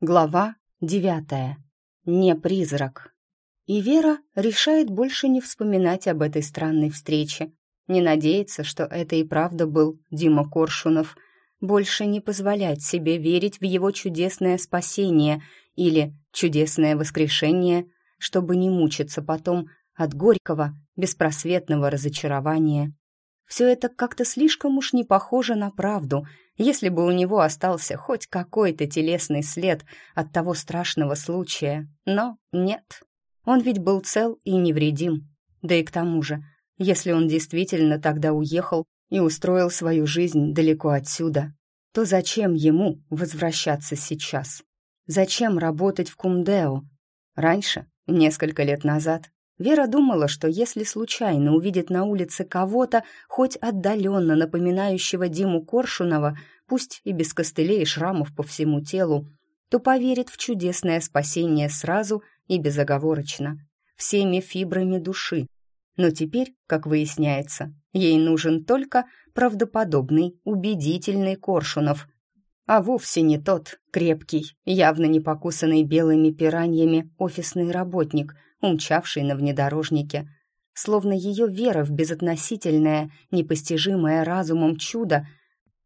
Глава девятая. Не призрак. И Вера решает больше не вспоминать об этой странной встрече, не надеяться, что это и правда был Дима Коршунов, больше не позволять себе верить в его чудесное спасение или чудесное воскрешение, чтобы не мучиться потом от горького, беспросветного разочарования. Все это как-то слишком уж не похоже на правду — если бы у него остался хоть какой-то телесный след от того страшного случая. Но нет. Он ведь был цел и невредим. Да и к тому же, если он действительно тогда уехал и устроил свою жизнь далеко отсюда, то зачем ему возвращаться сейчас? Зачем работать в Кумдео? Раньше, несколько лет назад, Вера думала, что если случайно увидит на улице кого-то, хоть отдаленно напоминающего Диму Коршунова, пусть и без костылей и шрамов по всему телу, то поверит в чудесное спасение сразу и безоговорочно, всеми фибрами души. Но теперь, как выясняется, ей нужен только правдоподобный, убедительный Коршунов, а вовсе не тот крепкий, явно не покусанный белыми пираньями офисный работник, умчавший на внедорожнике. Словно ее вера в безотносительное, непостижимое разумом чудо,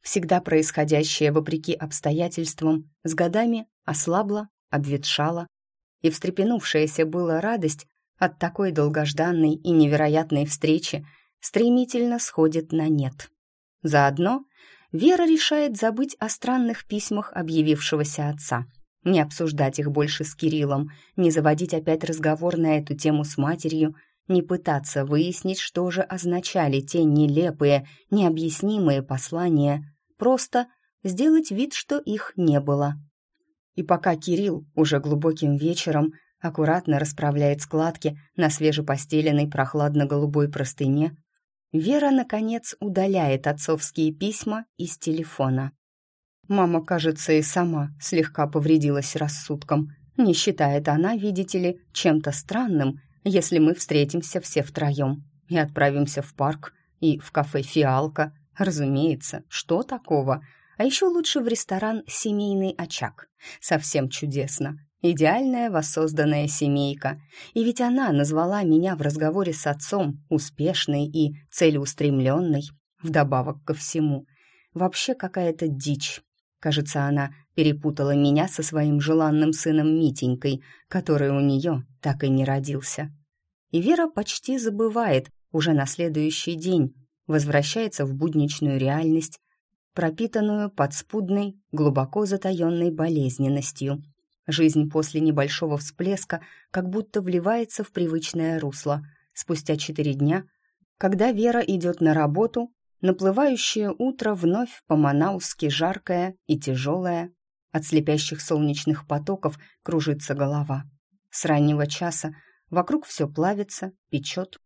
всегда происходящее вопреки обстоятельствам, с годами ослабла, обветшала, и встрепенувшаяся была радость от такой долгожданной и невероятной встречи стремительно сходит на нет. Заодно Вера решает забыть о странных письмах объявившегося отца — не обсуждать их больше с Кириллом, не заводить опять разговор на эту тему с матерью, не пытаться выяснить, что же означали те нелепые, необъяснимые послания, просто сделать вид, что их не было. И пока Кирилл уже глубоким вечером аккуратно расправляет складки на свежепостеленной прохладно-голубой простыне, Вера, наконец, удаляет отцовские письма из телефона. Мама, кажется, и сама слегка повредилась рассудком. Не считает она, видите ли, чем-то странным, если мы встретимся все втроем и отправимся в парк и в кафе «Фиалка». Разумеется, что такого? А еще лучше в ресторан «Семейный очаг». Совсем чудесно. Идеальная воссозданная семейка. И ведь она назвала меня в разговоре с отцом успешной и целеустремленной, вдобавок ко всему. Вообще какая-то дичь. Кажется, она перепутала меня со своим желанным сыном Митенькой, который у нее так и не родился. И Вера почти забывает уже на следующий день, возвращается в будничную реальность, пропитанную подспудной, глубоко затаенной болезненностью. Жизнь после небольшого всплеска как будто вливается в привычное русло. Спустя четыре дня, когда Вера идет на работу, Наплывающее утро вновь по-манауски жаркое и тяжелое. От слепящих солнечных потоков кружится голова. С раннего часа вокруг все плавится, печет,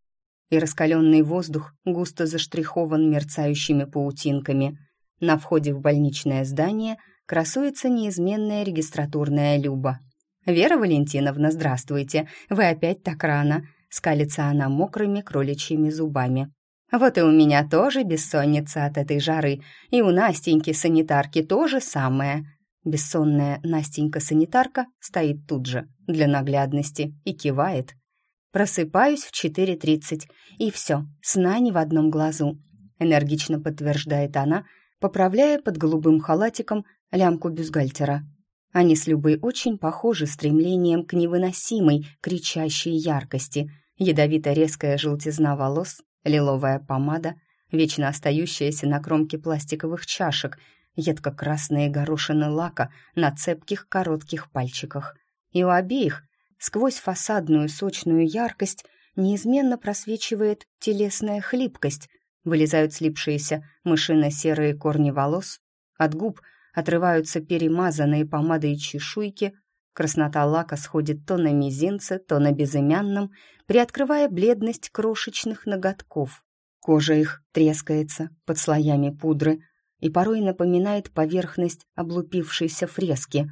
и раскаленный воздух густо заштрихован мерцающими паутинками. На входе в больничное здание красуется неизменная регистратурная Люба. «Вера Валентиновна, здравствуйте! Вы опять так рано!» скалится она мокрыми кроличьими зубами. Вот и у меня тоже бессонница от этой жары, и у Настеньки-санитарки тоже самое. Бессонная Настенька-санитарка стоит тут же, для наглядности, и кивает. Просыпаюсь в 4.30, и все, сна ни в одном глазу. Энергично подтверждает она, поправляя под голубым халатиком лямку бюстгальтера. Они с Любой очень похожи стремлением к невыносимой, кричащей яркости, ядовито-резкая желтизна волос, лиловая помада, вечно остающаяся на кромке пластиковых чашек, едко-красные горошины лака на цепких коротких пальчиках. И у обеих, сквозь фасадную сочную яркость, неизменно просвечивает телесная хлипкость, вылезают слипшиеся мышино-серые корни волос, от губ отрываются перемазанные помадой чешуйки, краснота лака сходит то на мизинце, то на безымянном, приоткрывая бледность крошечных ноготков. Кожа их трескается под слоями пудры и порой напоминает поверхность облупившейся фрески.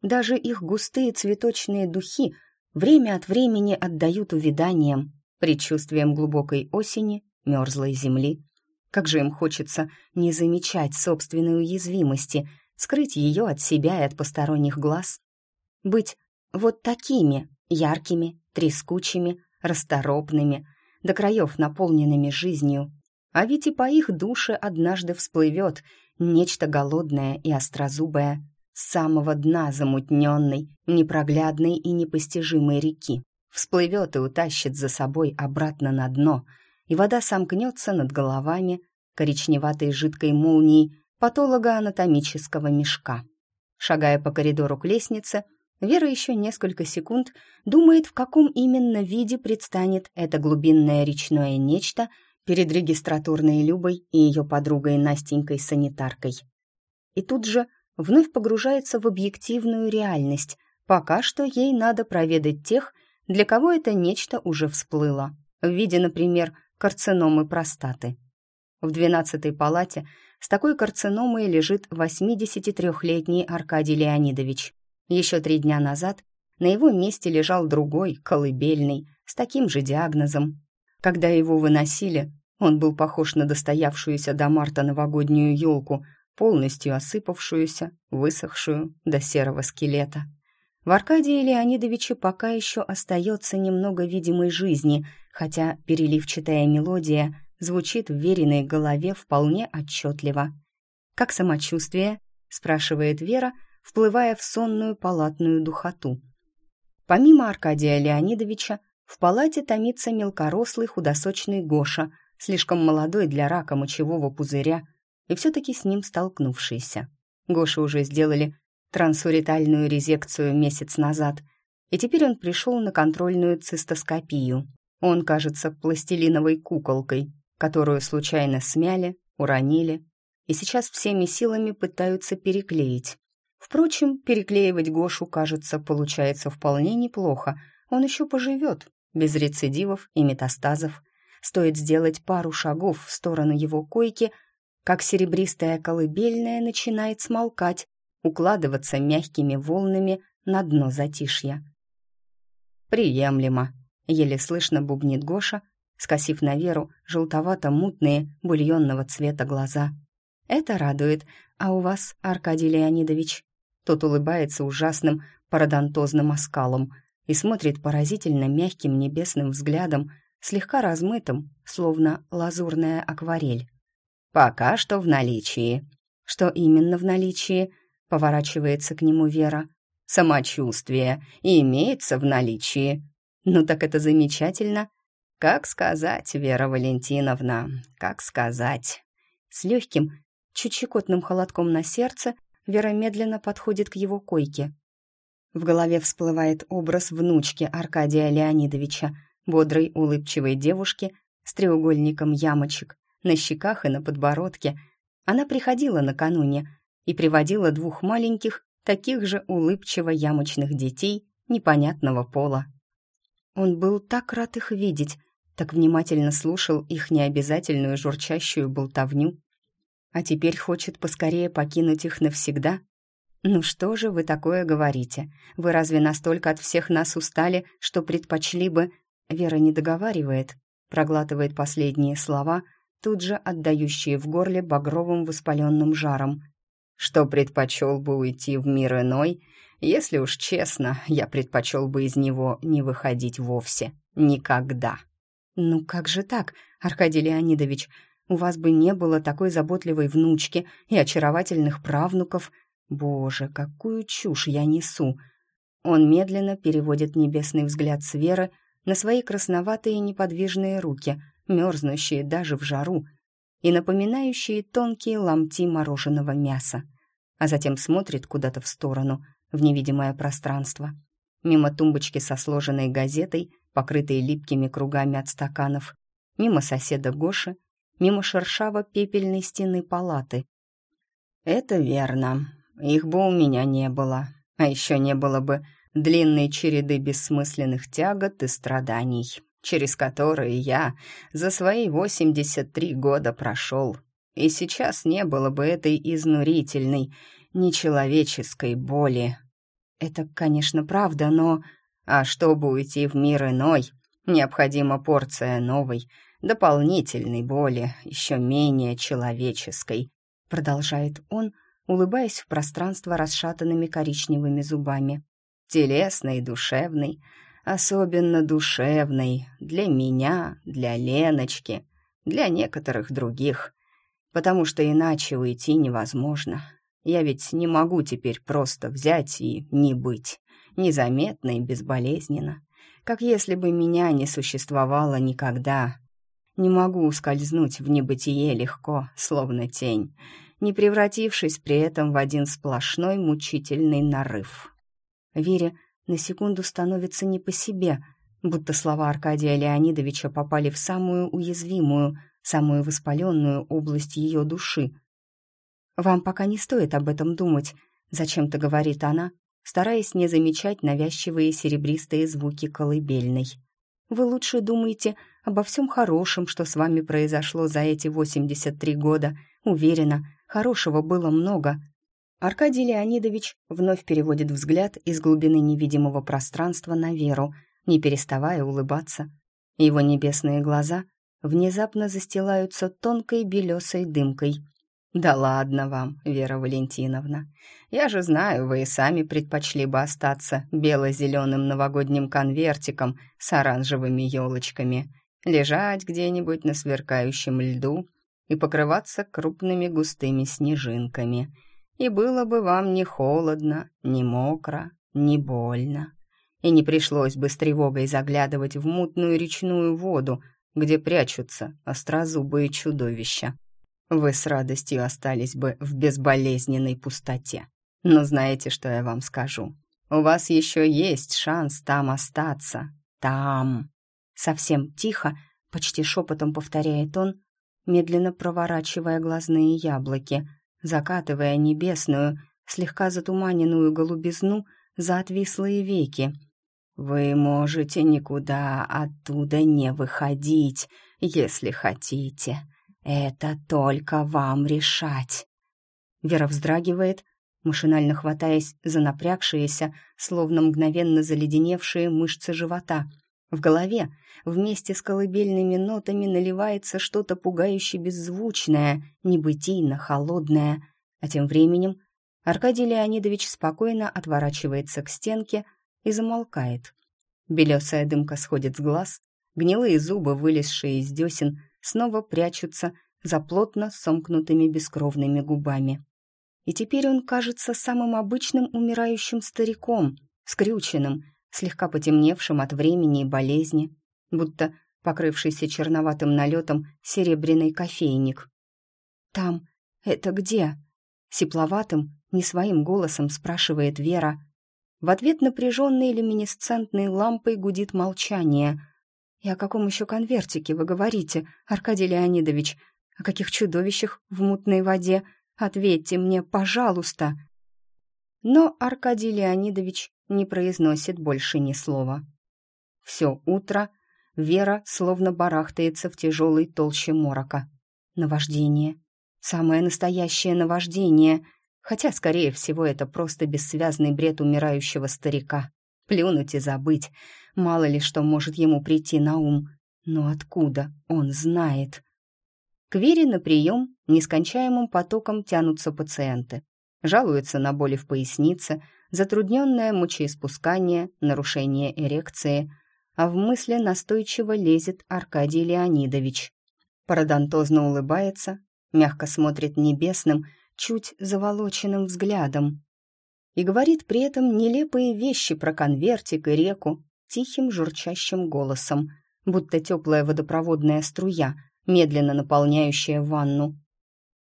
Даже их густые цветочные духи время от времени отдают увяданием, предчувствием глубокой осени, мерзлой земли. Как же им хочется не замечать собственной уязвимости, скрыть ее от себя и от посторонних глаз. Быть вот такими, яркими, трескучими, расторопными, до краев наполненными жизнью. А ведь и по их душе однажды всплывет нечто голодное и острозубое с самого дна замутненной, непроглядной и непостижимой реки. Всплывет и утащит за собой обратно на дно, и вода сомкнется над головами коричневатой жидкой молнией патологоанатомического мешка. Шагая по коридору к лестнице, Вера еще несколько секунд думает, в каком именно виде предстанет это глубинное речное нечто перед регистратурной Любой и ее подругой Настенькой-санитаркой. И тут же вновь погружается в объективную реальность. Пока что ей надо проведать тех, для кого это нечто уже всплыло, в виде, например, карциномы простаты. В двенадцатой палате с такой карциномой лежит 83-летний Аркадий Леонидович. Еще три дня назад на его месте лежал другой, колыбельный, с таким же диагнозом. Когда его выносили, он был похож на достоявшуюся до марта новогоднюю елку, полностью осыпавшуюся, высохшую до серого скелета. В Аркадии Леонидовиче пока еще остается немного видимой жизни, хотя переливчатая мелодия звучит в веренной голове вполне отчетливо. «Как самочувствие?» — спрашивает Вера, — вплывая в сонную палатную духоту. Помимо Аркадия Леонидовича, в палате томится мелкорослый худосочный Гоша, слишком молодой для рака мочевого пузыря, и все-таки с ним столкнувшийся. Гоше уже сделали трансуритальную резекцию месяц назад, и теперь он пришел на контрольную цистоскопию. Он кажется пластилиновой куколкой, которую случайно смяли, уронили, и сейчас всеми силами пытаются переклеить. Впрочем, переклеивать Гошу, кажется, получается вполне неплохо. Он еще поживет, без рецидивов и метастазов. Стоит сделать пару шагов в сторону его койки, как серебристая колыбельная начинает смолкать, укладываться мягкими волнами на дно затишья. «Приемлемо», — еле слышно бубнит Гоша, скосив на Веру желтовато-мутные бульонного цвета глаза. «Это радует. А у вас, Аркадий Леонидович?» Тот улыбается ужасным пародонтозным оскалом и смотрит поразительно мягким небесным взглядом, слегка размытым, словно лазурная акварель. «Пока что в наличии». «Что именно в наличии?» — поворачивается к нему Вера. «Самочувствие имеется в наличии». «Ну так это замечательно». «Как сказать, Вера Валентиновна, как сказать?» С легким, чуть щекотным холодком на сердце Вера медленно подходит к его койке. В голове всплывает образ внучки Аркадия Леонидовича, бодрой, улыбчивой девушки с треугольником ямочек на щеках и на подбородке. Она приходила накануне и приводила двух маленьких, таких же улыбчиво-ямочных детей непонятного пола. Он был так рад их видеть, так внимательно слушал их необязательную журчащую болтовню, а теперь хочет поскорее покинуть их навсегда? Ну что же вы такое говорите? Вы разве настолько от всех нас устали, что предпочли бы... Вера не договаривает, проглатывает последние слова, тут же отдающие в горле багровым воспаленным жаром. Что предпочел бы уйти в мир иной? Если уж честно, я предпочел бы из него не выходить вовсе. Никогда. Ну как же так, Аркадий Леонидович? У вас бы не было такой заботливой внучки и очаровательных правнуков. Боже, какую чушь я несу!» Он медленно переводит небесный взгляд с Веры на свои красноватые неподвижные руки, мерзнущие даже в жару, и напоминающие тонкие ломти мороженого мяса, а затем смотрит куда-то в сторону, в невидимое пространство. Мимо тумбочки со сложенной газетой, покрытой липкими кругами от стаканов, мимо соседа Гоши, мимо шершаво-пепельной стены палаты. «Это верно. Их бы у меня не было. А еще не было бы длинной череды бессмысленных тягот и страданий, через которые я за свои 83 года прошел. И сейчас не было бы этой изнурительной, нечеловеческой боли. Это, конечно, правда, но... А чтобы уйти в мир иной, необходима порция новой, дополнительной боли, еще менее человеческой, продолжает он, улыбаясь в пространство расшатанными коричневыми зубами. «Телесный и душевный, особенно душевный, для меня, для Леночки, для некоторых других, потому что иначе уйти невозможно. Я ведь не могу теперь просто взять и не быть, незаметно и безболезненно, как если бы меня не существовало никогда. Не могу ускользнуть в небытие легко, словно тень, не превратившись при этом в один сплошной мучительный нарыв. Вере на секунду становится не по себе, будто слова Аркадия Леонидовича попали в самую уязвимую, самую воспаленную область ее души. «Вам пока не стоит об этом думать», — зачем-то говорит она, стараясь не замечать навязчивые серебристые звуки колыбельной. «Вы лучше думайте обо всем хорошем, что с вами произошло за эти 83 года. Уверена, хорошего было много». Аркадий Леонидович вновь переводит взгляд из глубины невидимого пространства на Веру, не переставая улыбаться. Его небесные глаза внезапно застилаются тонкой белесой дымкой. «Да ладно вам, Вера Валентиновна. Я же знаю, вы и сами предпочли бы остаться бело-зеленым новогодним конвертиком с оранжевыми елочками, лежать где-нибудь на сверкающем льду и покрываться крупными густыми снежинками. И было бы вам ни холодно, ни мокро, ни больно. И не пришлось бы с тревогой заглядывать в мутную речную воду, где прячутся острозубые чудовища. Вы с радостью остались бы в безболезненной пустоте. Но знаете, что я вам скажу? У вас еще есть шанс там остаться. Там. Совсем тихо, почти шепотом повторяет он, медленно проворачивая глазные яблоки, закатывая небесную, слегка затуманенную голубизну за отвислые веки — вы можете никуда оттуда не выходить, если хотите. Это только вам решать. Вера вздрагивает, машинально хватаясь за напрягшиеся, словно мгновенно заледеневшие мышцы живота. В голове вместе с колыбельными нотами наливается что-то пугающе беззвучное, небытийно холодное. А тем временем Аркадий Леонидович спокойно отворачивается к стенке, и замолкает. Белесая дымка сходит с глаз, гнилые зубы, вылезшие из десен, снова прячутся за плотно сомкнутыми бескровными губами. И теперь он кажется самым обычным умирающим стариком, скрюченным, слегка потемневшим от времени и болезни, будто покрывшийся черноватым налетом серебряный кофейник. «Там, это где?» Сипловатым, не своим голосом спрашивает Вера, в ответ напряженной люминесцентной лампой гудит молчание. «И о каком еще конвертике вы говорите, Аркадий Леонидович? О каких чудовищах в мутной воде? Ответьте мне, пожалуйста!» Но Аркадий Леонидович не произносит больше ни слова. Все утро Вера словно барахтается в тяжелой толще морока. Наваждение. Самое настоящее наваждение — Хотя, скорее всего, это просто бессвязный бред умирающего старика. Плюнуть и забыть. Мало ли что может ему прийти на ум. Но откуда он знает? К Вере на прием нескончаемым потоком тянутся пациенты. Жалуются на боли в пояснице, затрудненное мочеиспускание, нарушение эрекции, а в мысли настойчиво лезет Аркадий Леонидович. Парадонтозно улыбается, мягко смотрит небесным, чуть заволоченным взглядом и говорит при этом нелепые вещи про конвертик и реку тихим журчащим голосом, будто теплая водопроводная струя, медленно наполняющая ванну.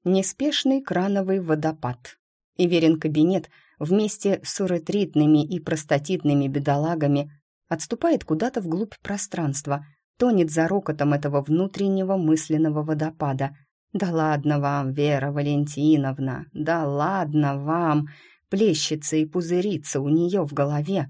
Неспешный крановый водопад. И верен кабинет вместе с уретритными и простатитными бедолагами отступает куда-то вглубь пространства, тонет за рокотом этого внутреннего мысленного водопада — «Да ладно вам, Вера Валентиновна, да ладно вам!» Плещется и пузырится у нее в голове.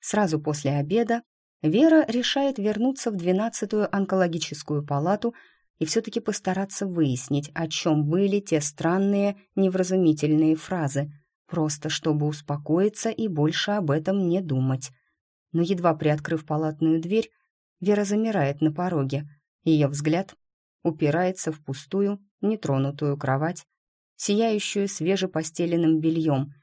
Сразу после обеда Вера решает вернуться в двенадцатую онкологическую палату и все-таки постараться выяснить, о чем были те странные невразумительные фразы, просто чтобы успокоиться и больше об этом не думать. Но едва приоткрыв палатную дверь, Вера замирает на пороге. Ее взгляд упирается в пустую, нетронутую кровать, сияющую свежепостеленным бельем.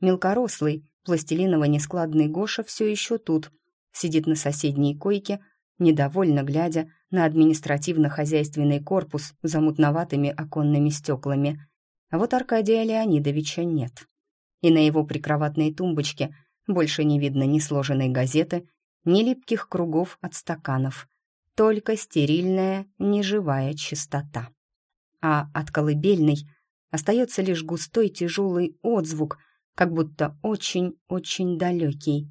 Мелкорослый, пластилиново-нескладный Гоша все еще тут, сидит на соседней койке, недовольно глядя на административно-хозяйственный корпус за мутноватыми оконными стеклами. А вот Аркадия Леонидовича нет. И на его прикроватной тумбочке больше не видно ни сложенной газеты, ни липких кругов от стаканов. Только стерильная, неживая чистота. А от колыбельной остается лишь густой тяжелый отзвук, как будто очень-очень далекий.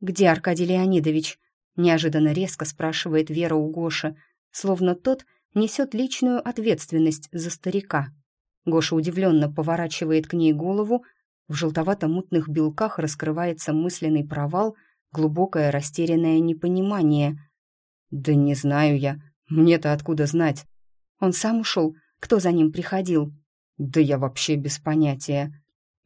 «Где Аркадий Леонидович?» Неожиданно резко спрашивает Вера у Гоши, словно тот несет личную ответственность за старика. Гоша удивленно поворачивает к ней голову, в желтовато-мутных белках раскрывается мысленный провал, глубокое растерянное непонимание. «Да не знаю я. Мне-то откуда знать?» Он сам ушел. Кто за ним приходил? «Да я вообще без понятия».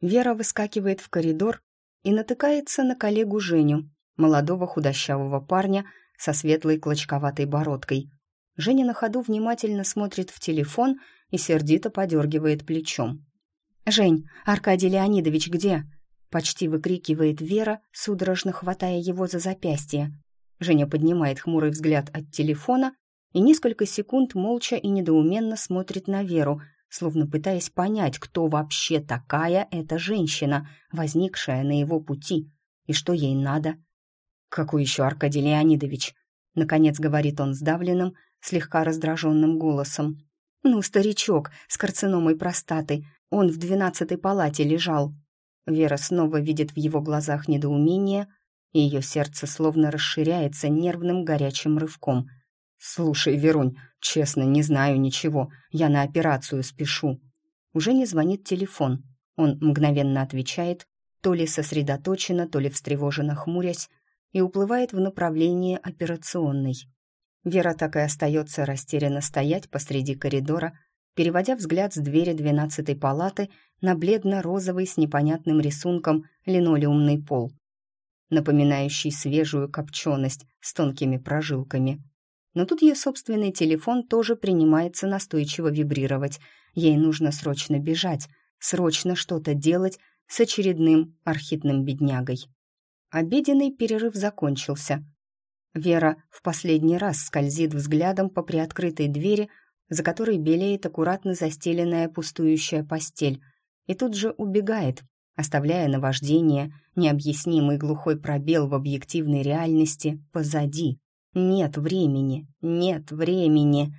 Вера выскакивает в коридор и натыкается на коллегу Женю, молодого худощавого парня со светлой клочковатой бородкой. Женя на ходу внимательно смотрит в телефон и сердито подергивает плечом. «Жень, Аркадий Леонидович где?» Почти выкрикивает Вера, судорожно хватая его за запястье. Женя поднимает хмурый взгляд от телефона и несколько секунд молча и недоуменно смотрит на Веру, словно пытаясь понять, кто вообще такая эта женщина, возникшая на его пути, и что ей надо. «Какой еще Аркадий Леонидович?» — наконец говорит он сдавленным, слегка раздраженным голосом. «Ну, старичок с карциномой простаты, он в двенадцатой палате лежал». Вера снова видит в его глазах недоумение, и ее сердце словно расширяется нервным горячим рывком. «Слушай, Верунь, честно, не знаю ничего, я на операцию спешу». Уже не звонит телефон. Он мгновенно отвечает, то ли сосредоточенно, то ли встревоженно хмурясь, и уплывает в направлении операционной. Вера так и остается растерянно стоять посреди коридора, переводя взгляд с двери двенадцатой палаты на бледно-розовый с непонятным рисунком линолеумный пол, напоминающий свежую копченость с тонкими прожилками. Но тут ее собственный телефон тоже принимается настойчиво вибрировать. Ей нужно срочно бежать, срочно что-то делать с очередным архитным беднягой. Обеденный перерыв закончился. Вера в последний раз скользит взглядом по приоткрытой двери, за которой белеет аккуратно застеленная пустующая постель, и тут же убегает, оставляя наваждение, необъяснимый глухой пробел в объективной реальности позади. Нет времени, нет времени.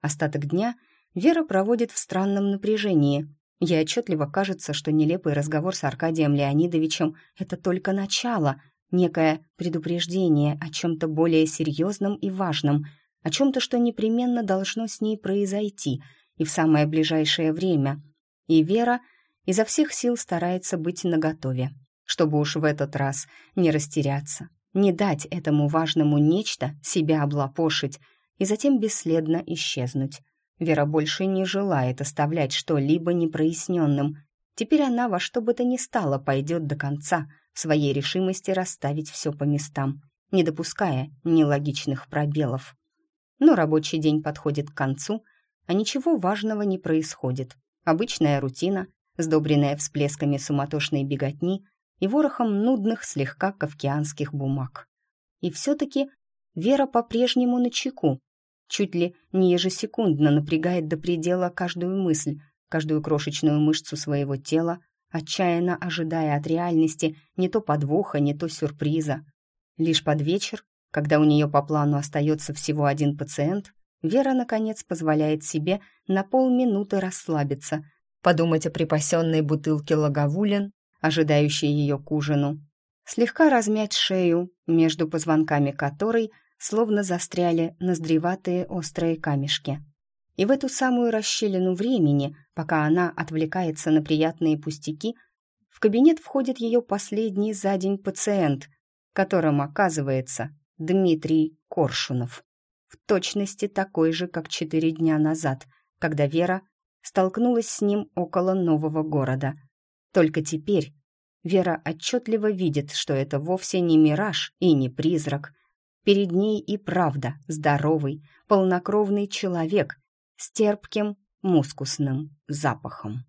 Остаток дня Вера проводит в странном напряжении, Ей отчетливо кажется, что нелепый разговор с Аркадием Леонидовичем — это только начало, некое предупреждение о чем-то более серьезном и важном, о чем-то, что непременно должно с ней произойти и в самое ближайшее время. И Вера изо всех сил старается быть наготове, чтобы уж в этот раз не растеряться, не дать этому важному нечто себя облапошить и затем бесследно исчезнуть. Вера больше не желает оставлять что-либо непроясненным. Теперь она во что бы то ни стало пойдет до конца в своей решимости расставить все по местам, не допуская нелогичных пробелов. Но рабочий день подходит к концу, а ничего важного не происходит. Обычная рутина, сдобренная всплесками суматошной беготни и ворохом нудных слегка кавкианских бумаг. И все-таки Вера по-прежнему на чеку, чуть ли не ежесекундно напрягает до предела каждую мысль, каждую крошечную мышцу своего тела, отчаянно ожидая от реальности не то подвоха, не то сюрприза. Лишь под вечер, когда у нее по плану остается всего один пациент, Вера, наконец, позволяет себе на полминуты расслабиться, подумать о припасенной бутылке лаговулин, ожидающей ее к ужину, слегка размять шею, между позвонками которой – словно застряли ноздреватые острые камешки. И в эту самую расщелину времени, пока она отвлекается на приятные пустяки, в кабинет входит ее последний за день пациент, которым оказывается Дмитрий Коршунов. В точности такой же, как четыре дня назад, когда Вера столкнулась с ним около нового города. Только теперь Вера отчетливо видит, что это вовсе не мираж и не призрак, Перед ней и правда здоровый, полнокровный человек с терпким мускусным запахом.